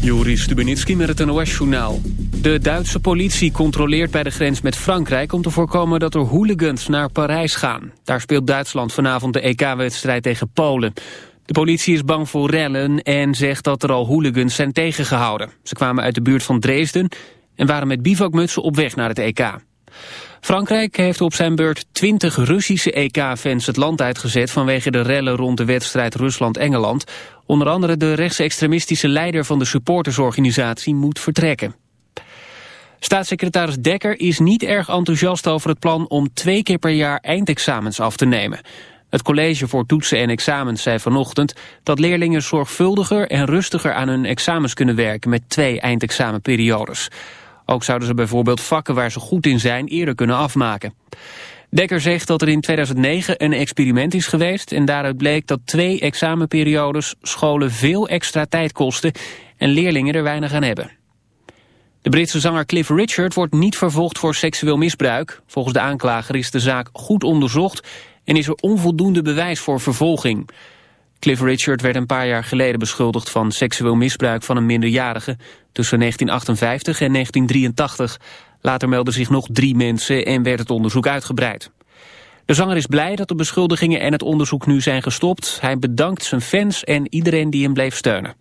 Joris Stubenitski met het NOS-journaal. De Duitse politie controleert bij de grens met Frankrijk... om te voorkomen dat er hooligans naar Parijs gaan. Daar speelt Duitsland vanavond de EK-wedstrijd tegen Polen. De politie is bang voor rellen en zegt dat er al hooligans zijn tegengehouden. Ze kwamen uit de buurt van Dresden en waren met bivakmutsen op weg naar het EK. Frankrijk heeft op zijn beurt 20 Russische EK-fans het land uitgezet... vanwege de rellen rond de wedstrijd Rusland-Engeland. Onder andere de rechtsextremistische leider van de supportersorganisatie moet vertrekken. Staatssecretaris Dekker is niet erg enthousiast over het plan om twee keer per jaar eindexamens af te nemen. Het college voor toetsen en examens zei vanochtend dat leerlingen zorgvuldiger en rustiger aan hun examens kunnen werken met twee eindexamenperiodes. Ook zouden ze bijvoorbeeld vakken waar ze goed in zijn eerder kunnen afmaken. Dekker zegt dat er in 2009 een experiment is geweest... en daaruit bleek dat twee examenperiodes scholen veel extra tijd kosten... en leerlingen er weinig aan hebben. De Britse zanger Cliff Richard wordt niet vervolgd voor seksueel misbruik. Volgens de aanklager is de zaak goed onderzocht... en is er onvoldoende bewijs voor vervolging. Cliff Richard werd een paar jaar geleden beschuldigd van seksueel misbruik van een minderjarige tussen 1958 en 1983. Later meldden zich nog drie mensen en werd het onderzoek uitgebreid. De zanger is blij dat de beschuldigingen en het onderzoek nu zijn gestopt. Hij bedankt zijn fans en iedereen die hem bleef steunen.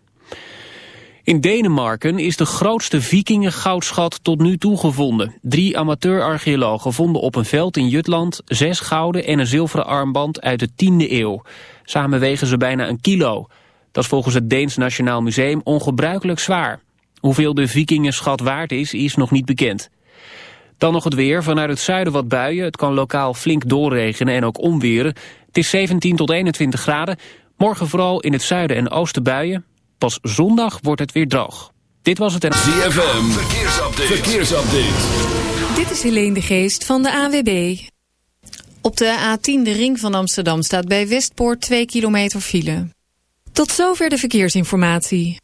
In Denemarken is de grootste vikingengoudschat tot nu toe gevonden. Drie amateurarcheologen vonden op een veld in Jutland zes gouden en een zilveren armband uit de 10e eeuw. Samen wegen ze bijna een kilo. Dat is volgens het Deens Nationaal Museum ongebruikelijk zwaar. Hoeveel de vikingenschat waard is, is nog niet bekend. Dan nog het weer. Vanuit het zuiden wat buien. Het kan lokaal flink doorregenen en ook omweren. Het is 17 tot 21 graden. Morgen vooral in het zuiden en oosten buien. Pas zondag wordt het weer droog. Dit was het en... ZFM. Verkeersupdate. Verkeersupdate. Dit is Helene de Geest van de AWB. Op de A10 de ring van Amsterdam staat bij Westpoort 2 kilometer file. Tot zover de verkeersinformatie.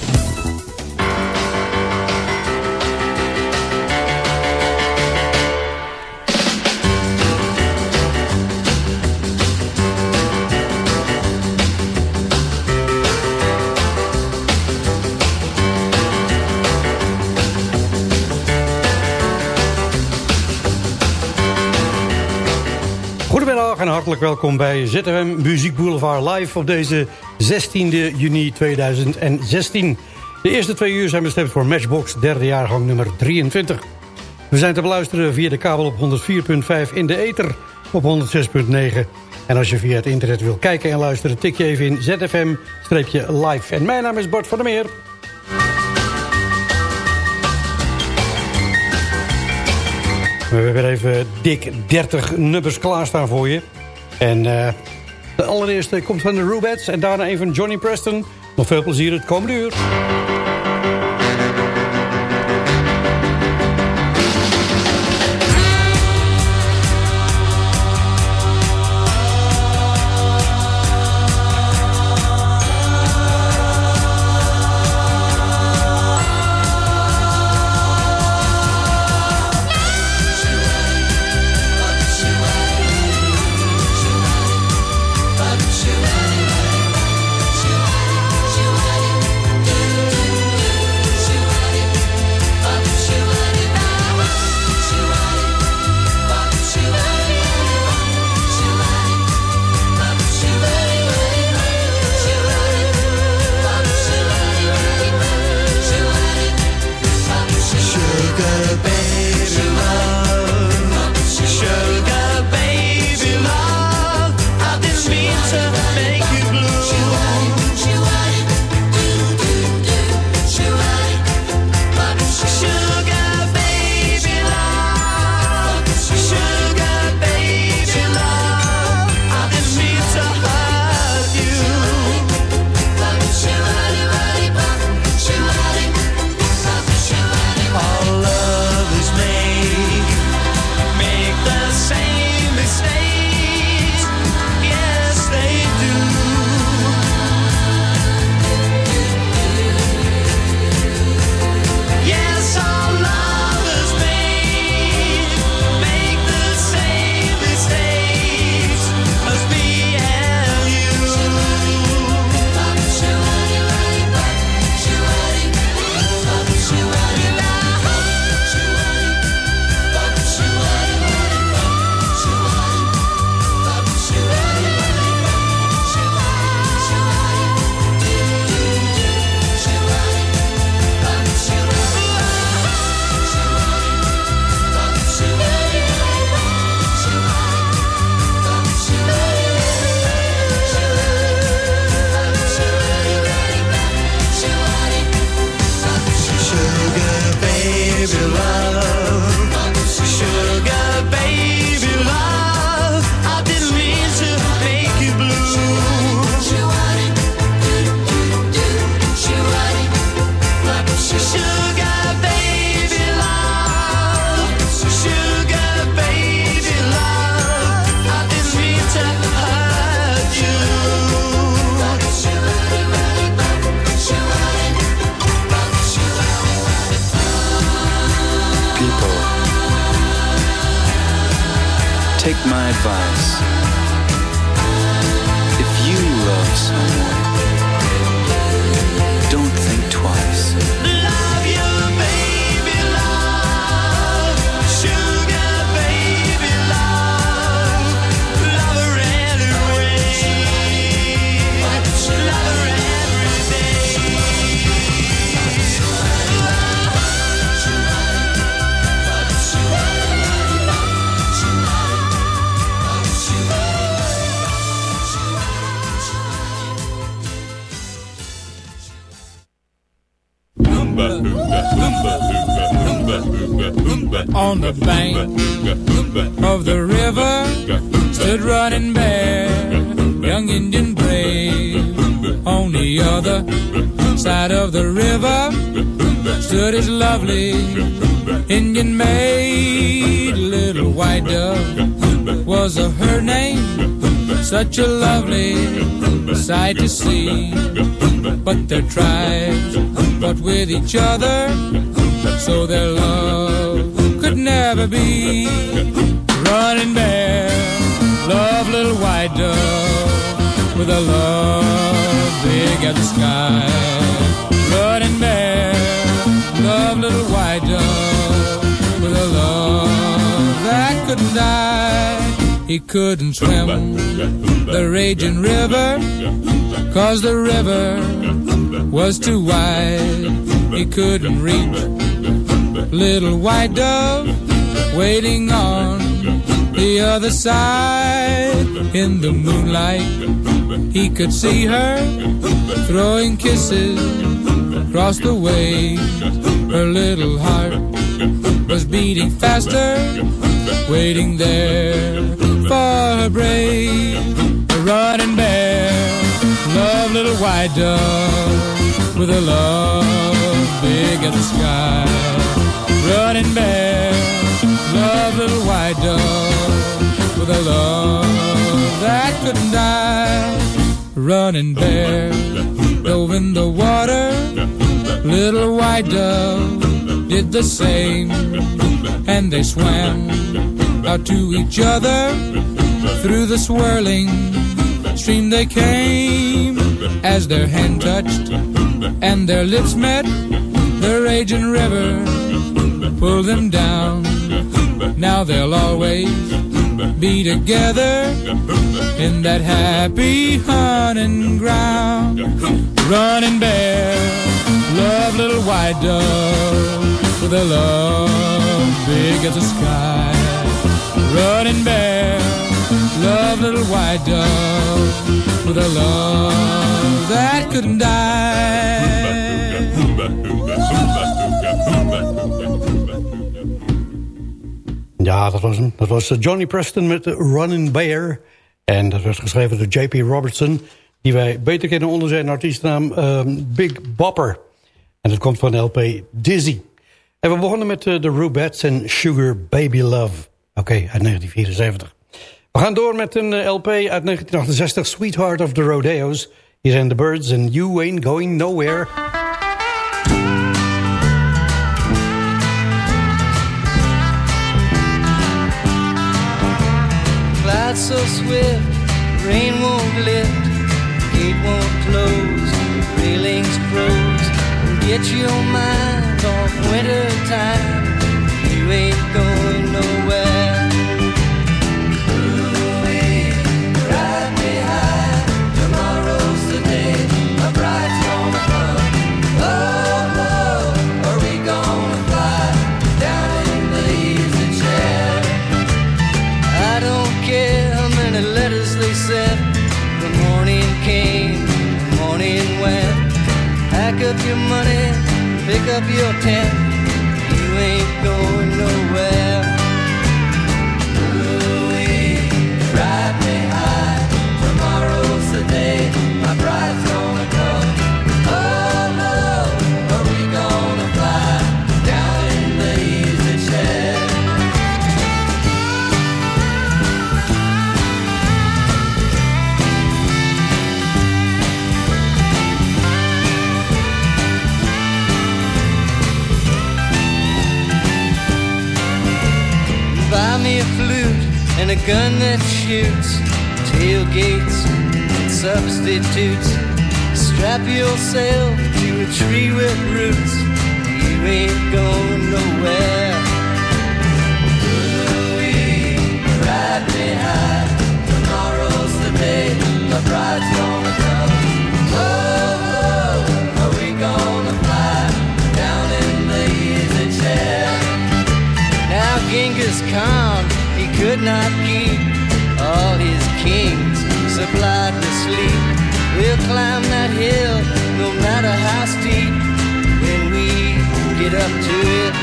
En hartelijk welkom bij ZFM Muziek Boulevard live op deze 16 juni 2016. De eerste twee uur zijn bestemd voor Matchbox, derde jaargang nummer 23. We zijn te beluisteren via de kabel op 104.5 in de ether op 106.9. En als je via het internet wil kijken en luisteren, tik je even in ZFM-live. En mijn naam is Bart van der Meer. We hebben even dik 30 nummers klaarstaan voor je. En uh, de allereerste komt van de Rubettes en daarna een van Johnny Preston. Nog veel plezier het komende uur. faz. On the bank of the river stood running bear, young Indian brave. On the other side of the river stood his lovely Indian maid, little white dove was her name. Such a lovely sight to see, but their tribes fought with each other so their love never be. Running bear, love little white dove with a love big as the sky. Running bear, love little white dove with a love that couldn't die. He couldn't swim the raging river, cause the river was too wide. He couldn't reach little white dove waiting on the other side. In the moonlight, he could see her throwing kisses across the way. Her little heart was beating faster, waiting there for her brave. Running bear, love little white dove with a love big as the sky. Running bear, little white dove with a love that couldn't die. Running bare, dove in the water, little white dove did the same, and they swam out to each other. Through the swirling stream they came. As their hand touched and their lips met the raging river pulled them down now they'll always be together in that happy hunting ground running bear love little white dove with a love big as the sky running bear love little white dove with a love that couldn't die. Ja, dat was hem. Dat was eh, Johnny Preston met Running Bear. En dat werd geschreven door J.P. Robertson... die wij beter kennen onder zijn artiestnaam ehm, Big Bopper. En dat komt van de LP Dizzy. En we begonnen met uh, de Rubettes en Sugar Baby Love. Oké, uit 1974. We gaan door met een eh, LP uit 1968, Sweetheart of the Rodeos. Hier zijn The Birds and You Ain't Going Nowhere. Cloud so swift, rain won't lift, gate won't close, railings froze. Get your mind off winter time, up your money, pick up your tent. You ain't going a gun that shoots, tailgates and substitutes. Strap yourself to a tree with roots. You ain't going nowhere. Ooh-wee, ride me high. Tomorrow's the day my bride's gonna not keep all his kings supplied with sleep. We'll climb that hill no matter how steep when we get up to it.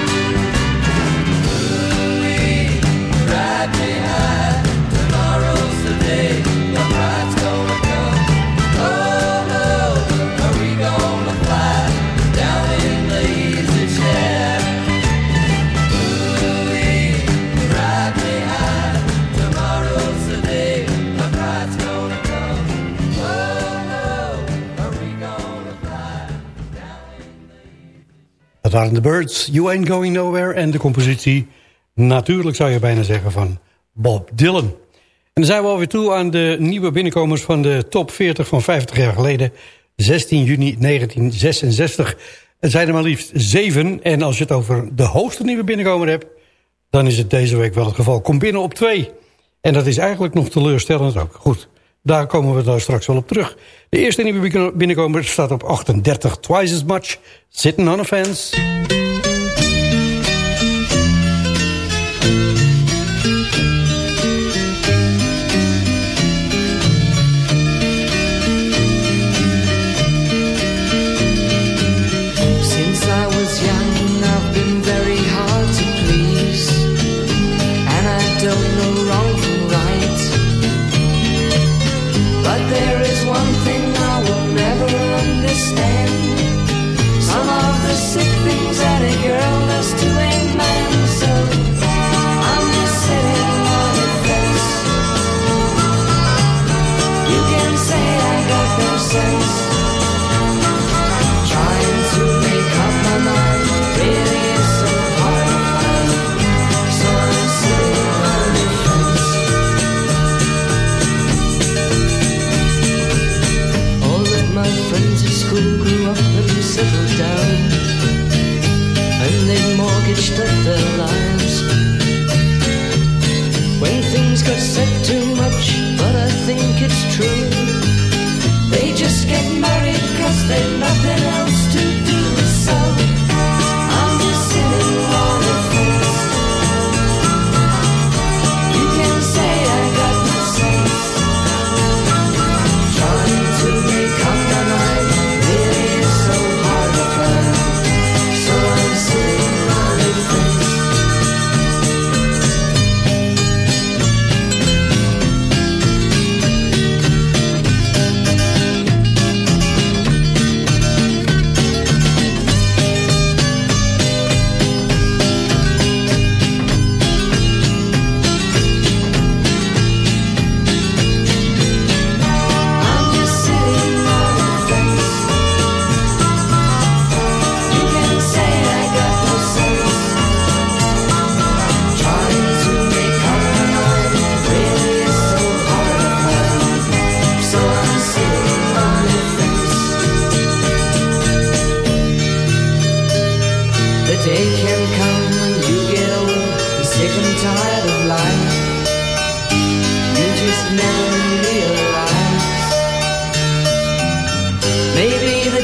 Waren de Birds, You Ain't Going Nowhere... en de compositie, natuurlijk zou je bijna zeggen, van Bob Dylan. En dan zijn we alweer toe aan de nieuwe binnenkomers... van de top 40 van 50 jaar geleden, 16 juni 1966. Er zijn er maar liefst zeven. En als je het over de hoogste nieuwe binnenkomer hebt... dan is het deze week wel het geval. Kom binnen op twee. En dat is eigenlijk nog teleurstellend ook. Goed, daar komen we daar straks wel op terug. De eerste nieuwe binnenkomer staat op 38, Twice as Much, Sitting on a Fence.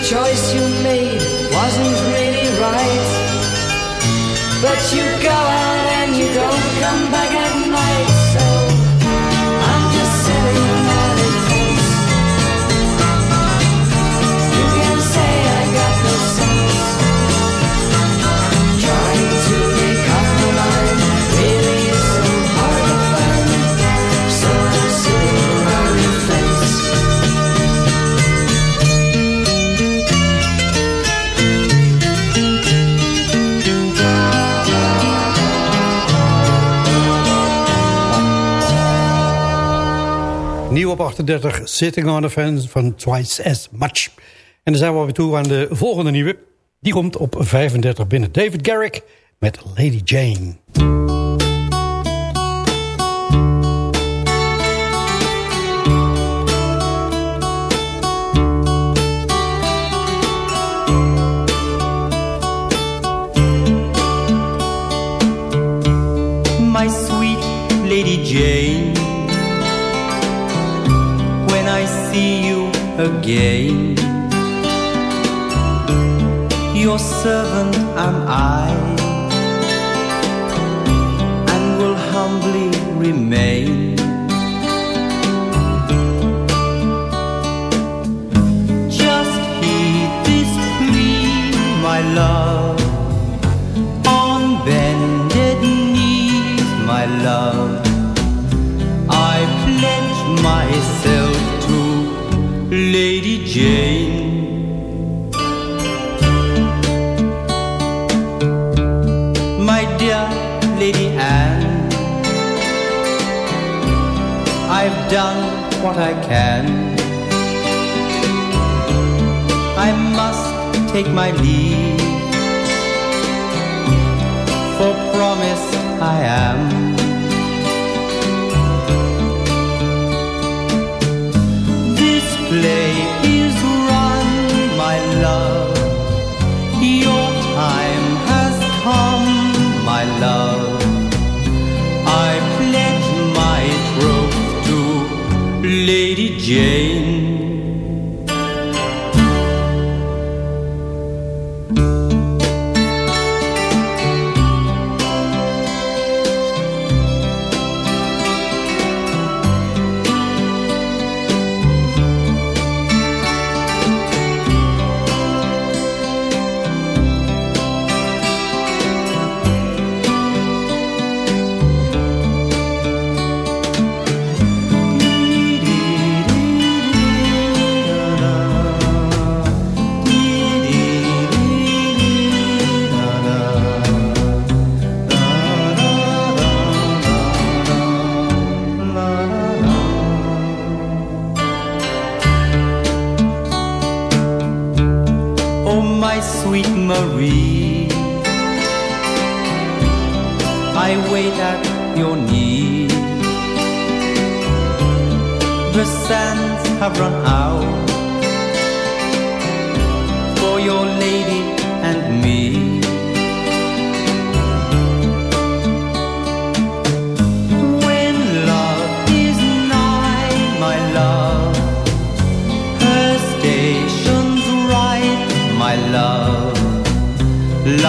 Choice you made wasn't really right. But you go out op 38, Sitting on a Fence van Twice as Much. En dan zijn we alweer toe aan de volgende nieuwe. Die komt op 35 binnen. David Garrick met Lady Jane. Again, your servant am I, and will humbly remain. Just heed this plea, my love. Jane. My dear Lady Anne, I've done what I can. I must take my leave, for promised I am. Jane. Sands have run out for your lady and me. When love is nigh, my love, her station's right, my love.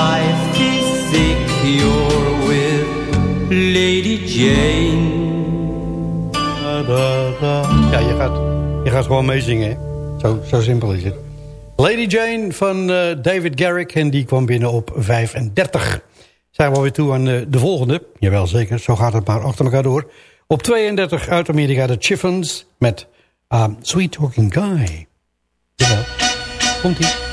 Life is secure with Lady Jane. Je gaat gewoon meezingen, hè? Zo, zo simpel is het. Lady Jane van eh, David Garrick en die kwam binnen op 35. Zijn we alweer toe aan eh, de volgende. Jawel, zeker. Zo gaat het maar achter elkaar door. Op 32 uit Amerika de Chiffons met uh, Sweet Talking Guy. Jawel. Komt-ie.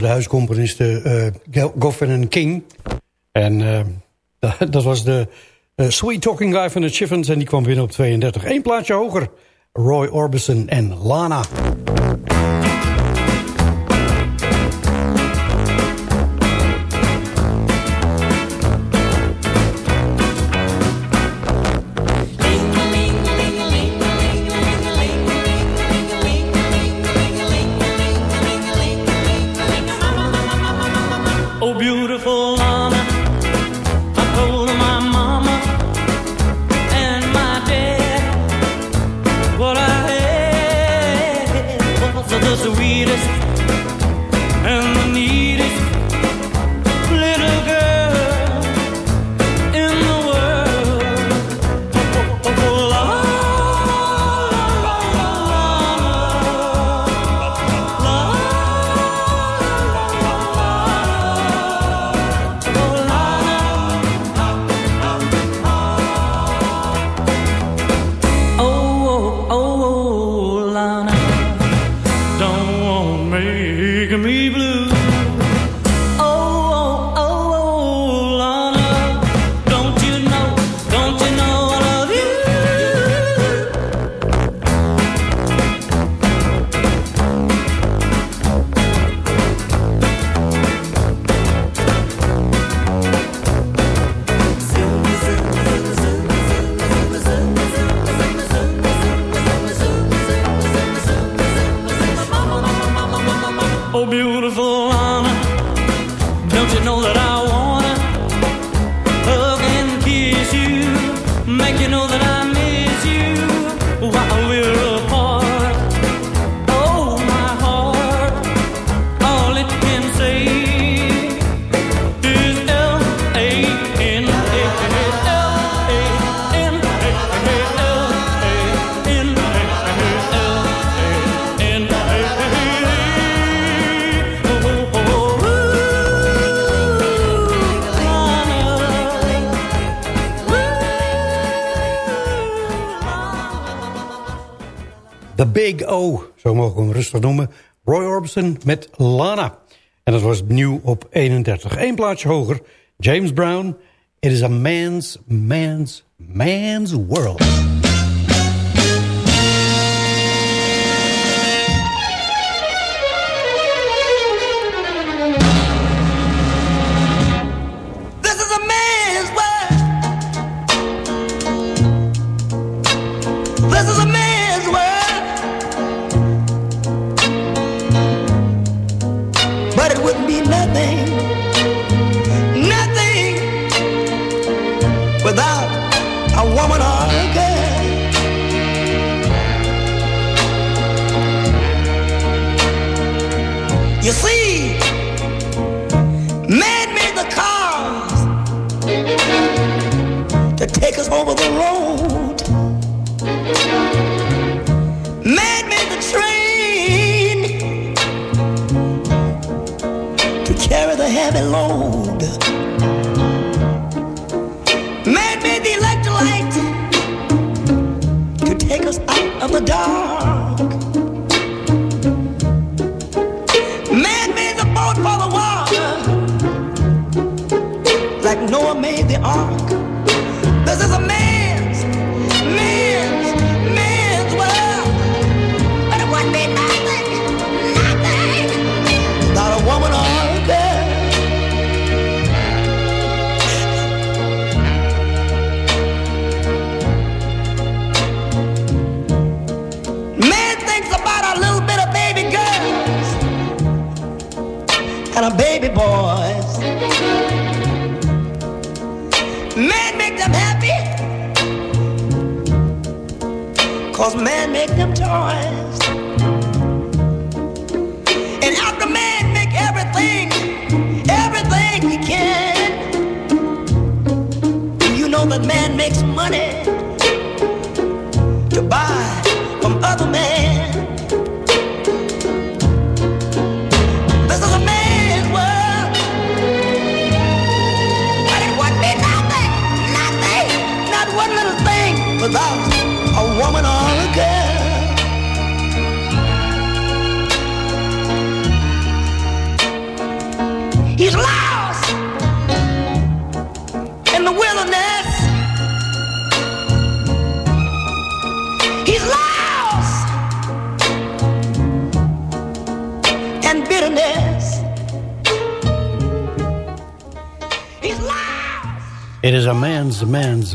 onder de huiscomponisten eh, Goffin King. En eh, dat was de eh, Sweet Talking Guy van de Chiffons. En die kwam binnen op 32. Eén plaatsje hoger. Roy Orbison en Lana. Big O, zo mogen we hem rustig noemen. Roy Orbison met Lana. En dat was nieuw op 31. Eén plaatje hoger, James Brown. It is a man's, man's, man's world.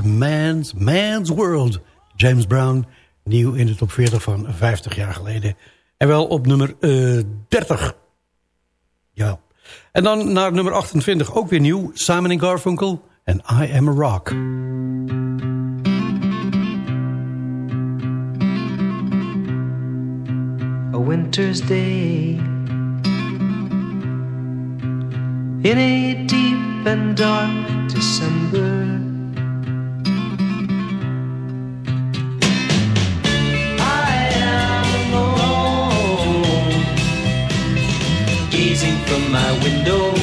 Man's, man's, man's, world. James Brown, nieuw in de top 40 van 50 jaar geleden. En wel op nummer eh 30. Ja. En dan naar nummer 28, ook weer nieuw. Simon Garfunkel en I Am a Rock. a winter's day in a deep and dark December. From my window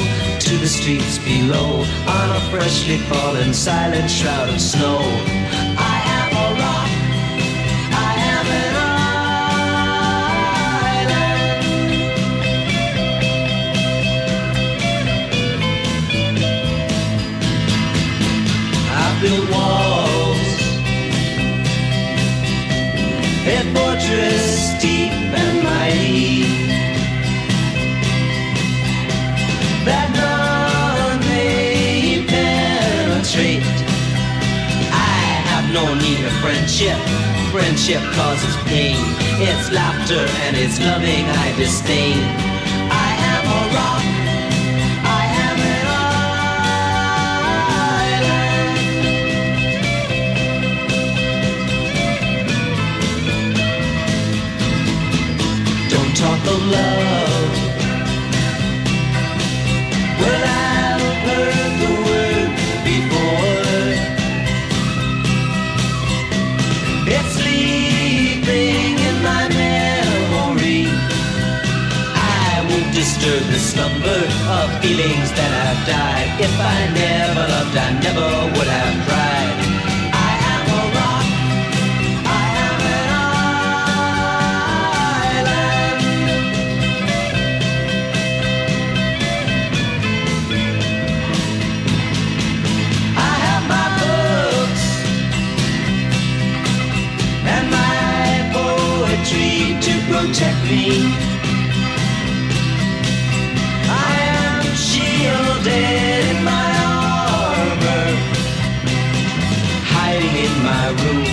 to the streets below on a freshly fallen silent shroud of snow. Friendship. Friendship causes pain. It's laughter and it's loving I disdain. I am a rock. I am an island. Don't talk of love. Well, I've heard won't the slumber of feelings that have died. If I never loved, I never would have cried. I am a rock. I am an island. I have my books and my poetry to protect me. Room,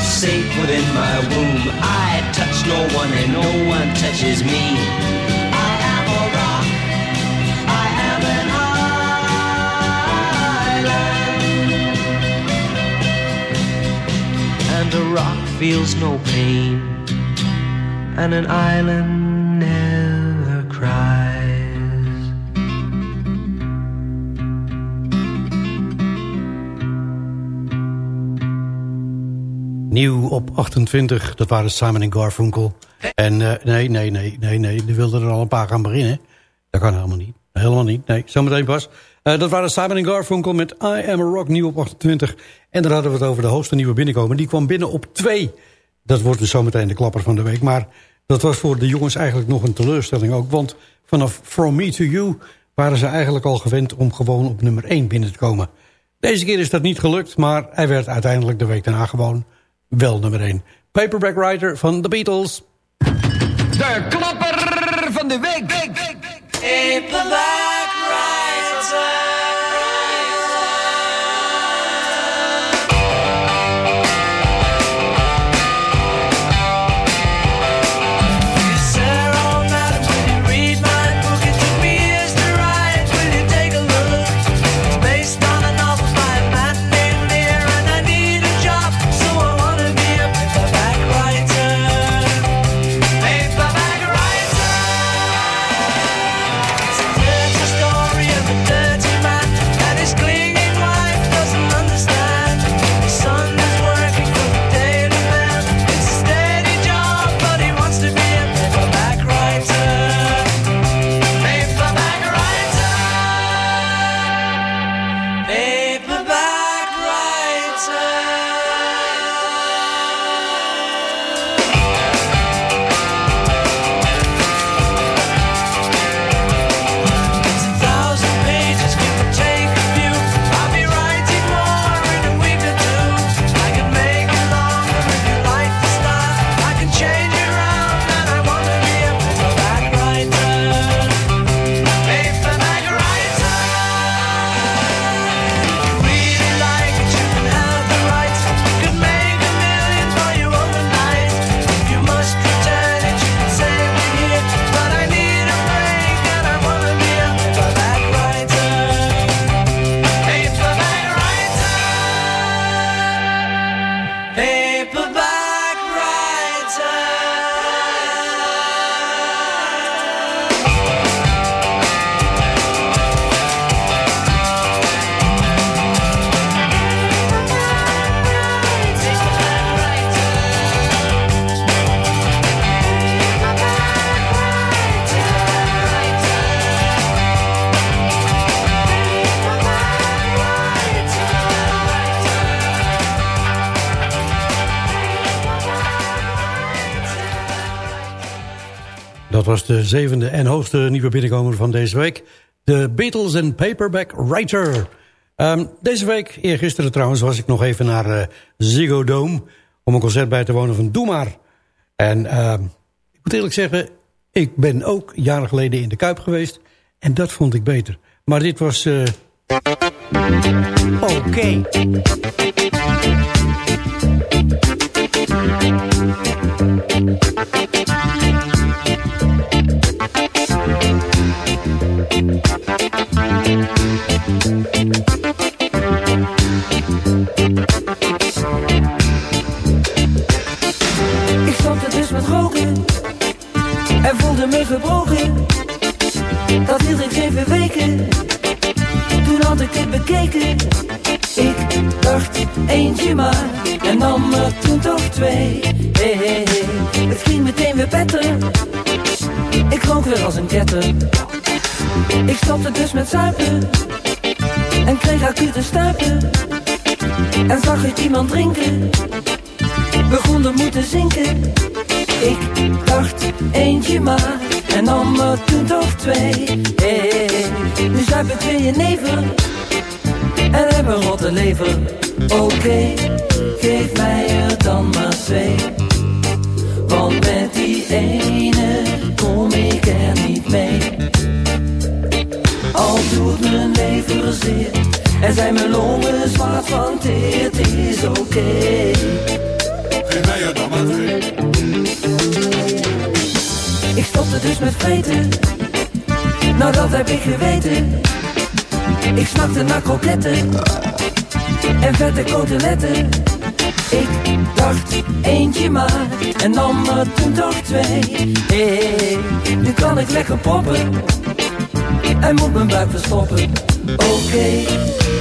safe within my womb. I touch no one and no one touches me. I am a rock. I am an island. And a rock feels no pain, and an island op 28, dat waren Simon en Garfunkel. En eh, nee, nee, nee, nee, nee, die wilden er al een paar gaan beginnen. Dat kan helemaal niet. Helemaal niet, nee, zometeen pas. Eh, dat waren Simon en Garfunkel met I Am A Rock, nieuw op 28. En daar hadden we het over de hoogste nieuwe binnenkomen. Die kwam binnen op 2. Dat wordt dus zometeen de klapper van de week. Maar dat was voor de jongens eigenlijk nog een teleurstelling ook. Want vanaf From Me To You waren ze eigenlijk al gewend om gewoon op nummer 1 binnen te komen. Deze keer is dat niet gelukt, maar hij werd uiteindelijk de week daarna gewoon wel nummer 1. Paperback Writer van The Beatles. De klapper van de week. Paperback was de zevende en hoogste nieuwe binnenkomer van deze week. De Beatles en Paperback Writer. Ehm, deze week, eergisteren trouwens, was ik nog even naar eh, Ziggo Dome... om een concert bij te wonen van Doe. En ehm, ik moet eerlijk zeggen, ik ben ook jaren geleden in de Kuip geweest... en dat vond ik beter. Maar dit was... eh, Oké. Ik stopte dus met roken en voelde me gebroken. Dat hield ik zeven weken, toen had ik dit bekeken. Ik dacht eentje maar en nam er toen toch twee. Het ging meteen weer beter, ik rook weer als een ketter. Ik stopte dus met zuipen en kreeg acute stuipen. En zag ik iemand drinken begon er moeten zinken. Ik dacht eentje maar en nam er toen toch twee. Hey, nu zuip ik weer je neven en heb een rotte lever. Oké, geef mij er dan maar twee. Want met die ene kom ik er niet mee. Al doet mijn lever zeer en zijn mijn longen zwart van. Het is oké. Geef mij er dan maar. Ik stopte dus met vreten. Nou dat heb ik geweten. Ik snakte naar kroketten. En vette koteletten. Ik dacht eentje maar. En nam er toen toch twee. Hey, nu kan ik lekker poppen. En moet mijn buik verstoppen. Oké,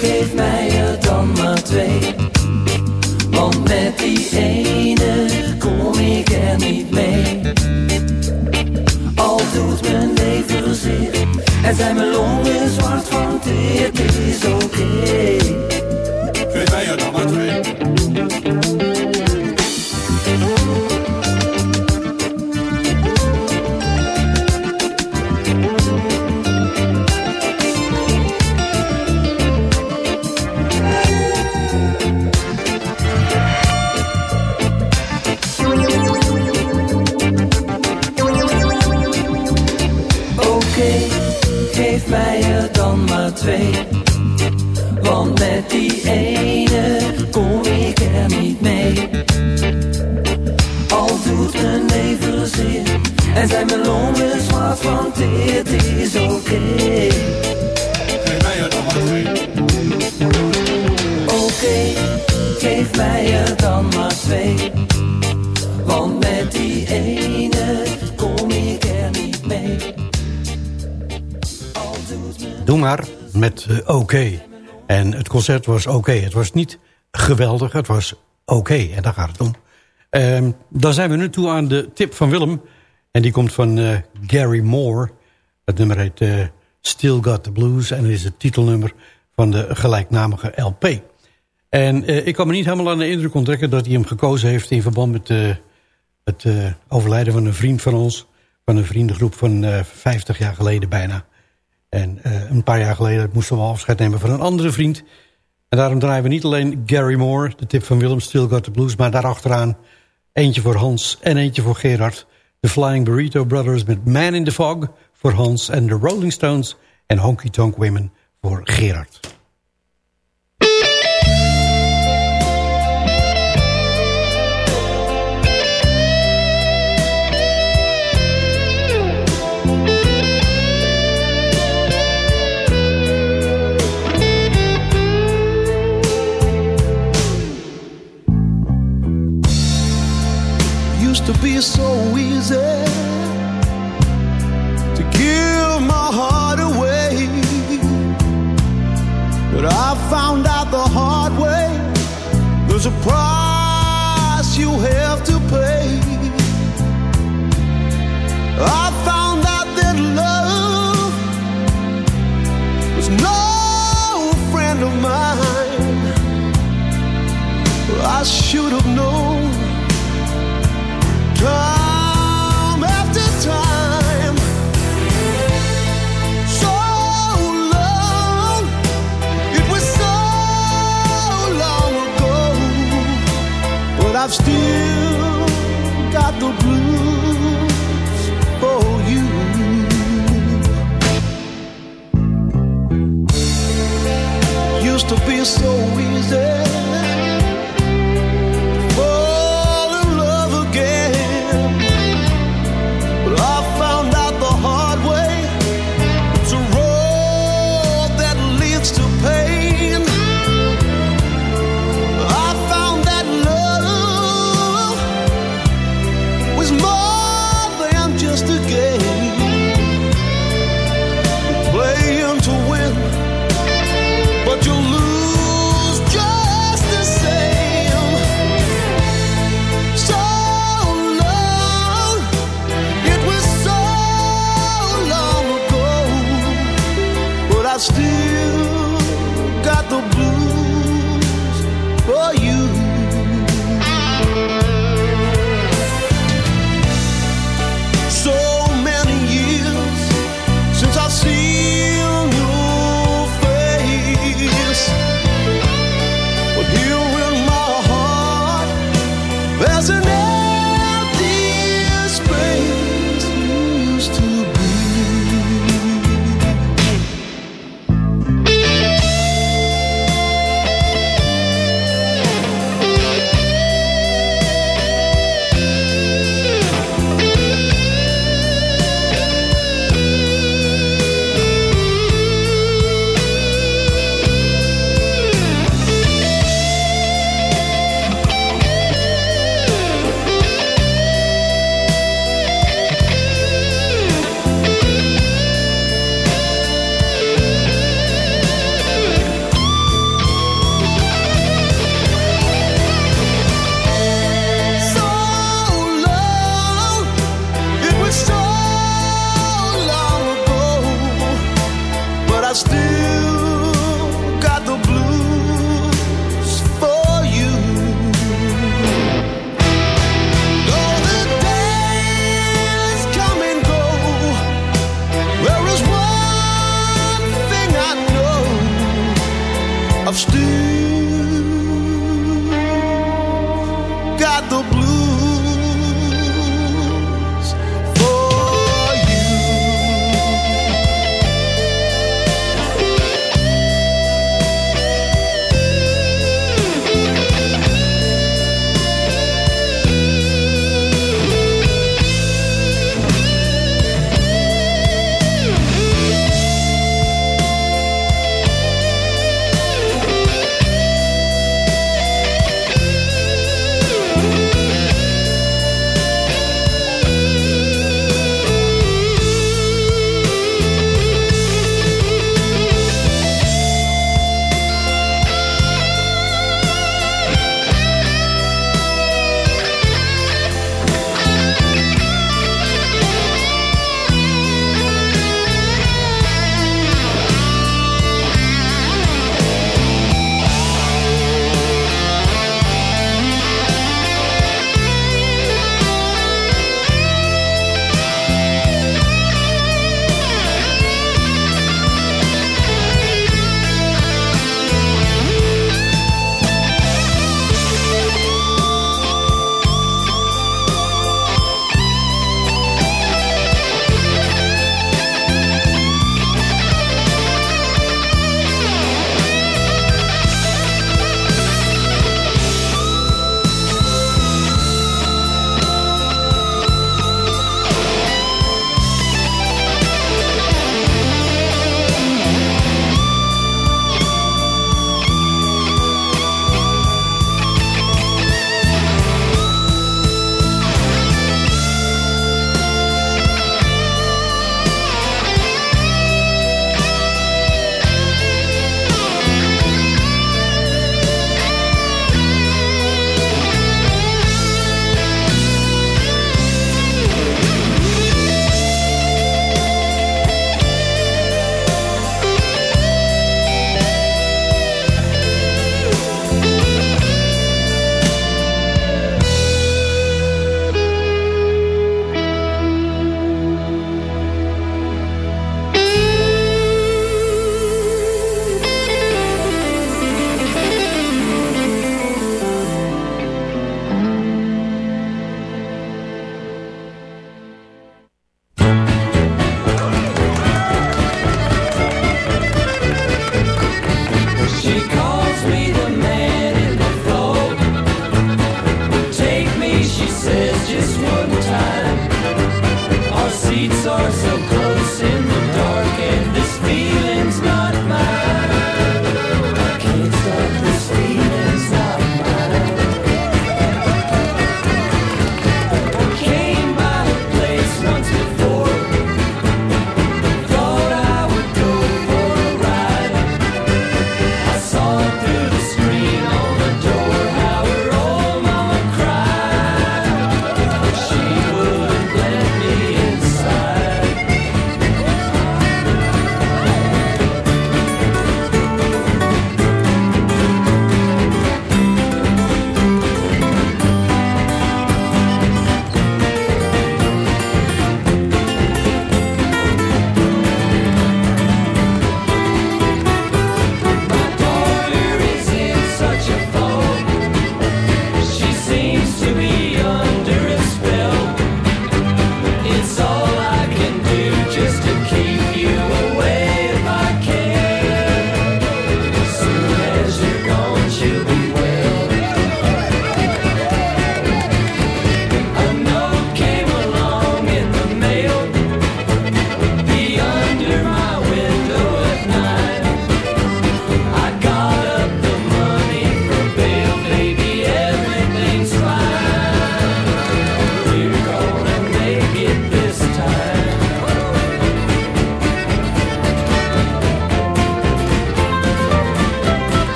geef mij er dan maar twee. Want met die ene kom ik er niet mee. Al doet mijn lever zeer en zijn mijn longen zwart van. Het is oké. Geef mij er dan maar twee. Twee. Want met die ene kom ik er niet mee. Al doet mijn lever zeer en zijn mijn longen zwart van teer. Het is oké. Geef mij er dan maar twee. Oké, geef mij er dan maar twee. Want met die ene kom ik er niet mee. Al doet mijn Doe maar met eh, oké. En het concert was oké. Het was niet geweldig, het was oké. En daar gaat het om. Ehm, dan zijn we nu toe aan de tip van Willem. En die komt van eh, Gary Moore. Het nummer heet eh, Still Got the Blues. En is het titelnummer van de gelijknamige LP. En ik kan me niet helemaal aan de indruk onttrekken... dat hij hem gekozen heeft in verband met het overlijden van een vriend van ons. Van een vriendengroep van eh 50 jaar geleden bijna. En eh, een paar jaar geleden moesten we afscheid nemen van een andere vriend. En daarom draaien we niet alleen Gary Moore, de tip van Willem, Still Got the Blues... maar daarachteraan eentje voor Hans en eentje voor Gerard. De Flying Burrito Brothers met Man in the Fog voor Hans... en de Rolling Stones en Honky Tonk Women voor Gerard. Used to be so easy to give my heart away. But I found out the hard way there's a price you have to pay.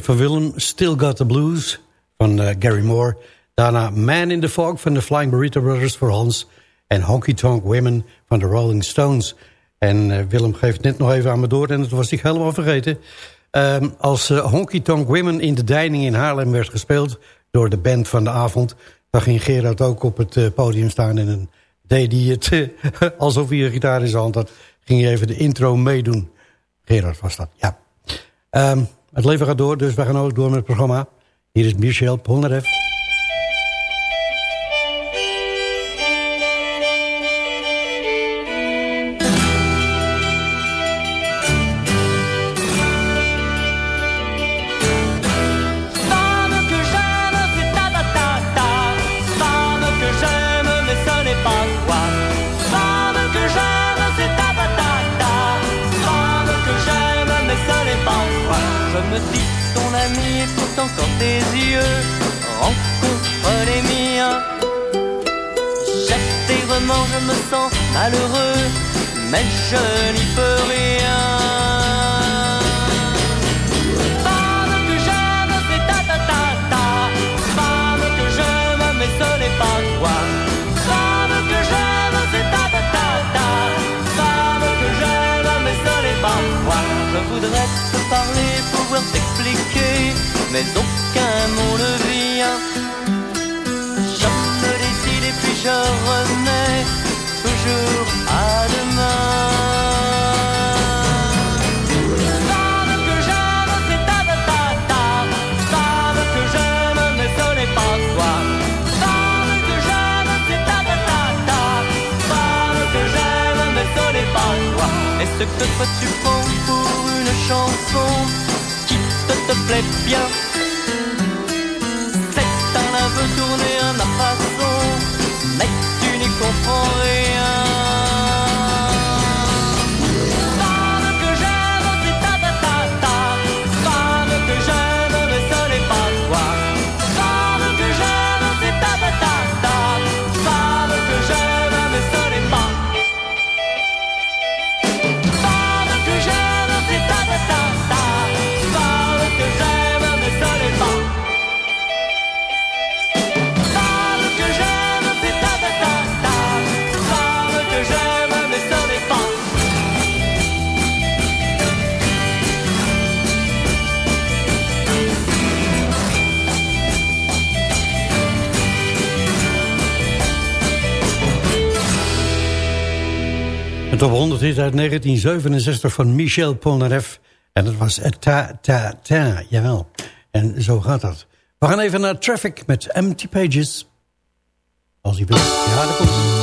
Van Willem, Still Got the Blues van eh, Gary Moore. Daarna Man in the Fog van de Flying Burrito Brothers voor Hans. En Honky Tonk Women van de Rolling Stones. En eh, Willem geeft net nog even aan me door en dat was ik helemaal vergeten. Ehm, als eh, Honky Tonk Women in de Deining in Haarlem werd gespeeld... door de band van de avond... dan ging Gerard ook op het podium staan... en dan deed hij het alsof hij een gitaar in zijn hand had. Ging hij even de intro meedoen. Gerard was dat, ja. Ehm, het leven gaat door, dus we gaan ook door met het programma. Hier is Michel Polnareff. Hit uit 1967 van Michel Polnareff. En dat was Ta Ta Ta, jawel. En zo gaat dat. We gaan even naar Traffic met Empty Pages. Als u wilt. Ja, daar komt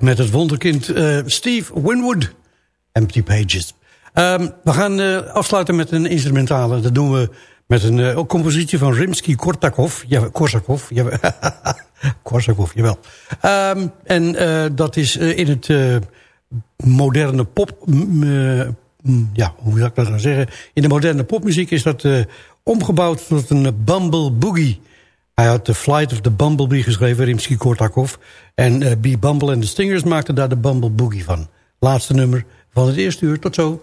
Met het wonderkind eh, Steve Winwood. Empty Pages. Ehm, we gaan eh, afsluiten met een instrumentale. Dat doen we met een eh, compositie van Rimsky-Korsakov. Ja, Korsakov. Ja, Korsakov, jawel. Ehm, en dat is in het moderne pop... ja, hoe zou ik dat nou zeggen? In de moderne popmuziek is dat omgebouwd tot een Bumble Boogie. Hij had The Flight of the Bumblebee geschreven, Rimsky-Kortakov. En eh B. Bumble en de Stingers maakten daar de Bumble Boogie van. Laatste nummer van het eerste uur. Tot zo.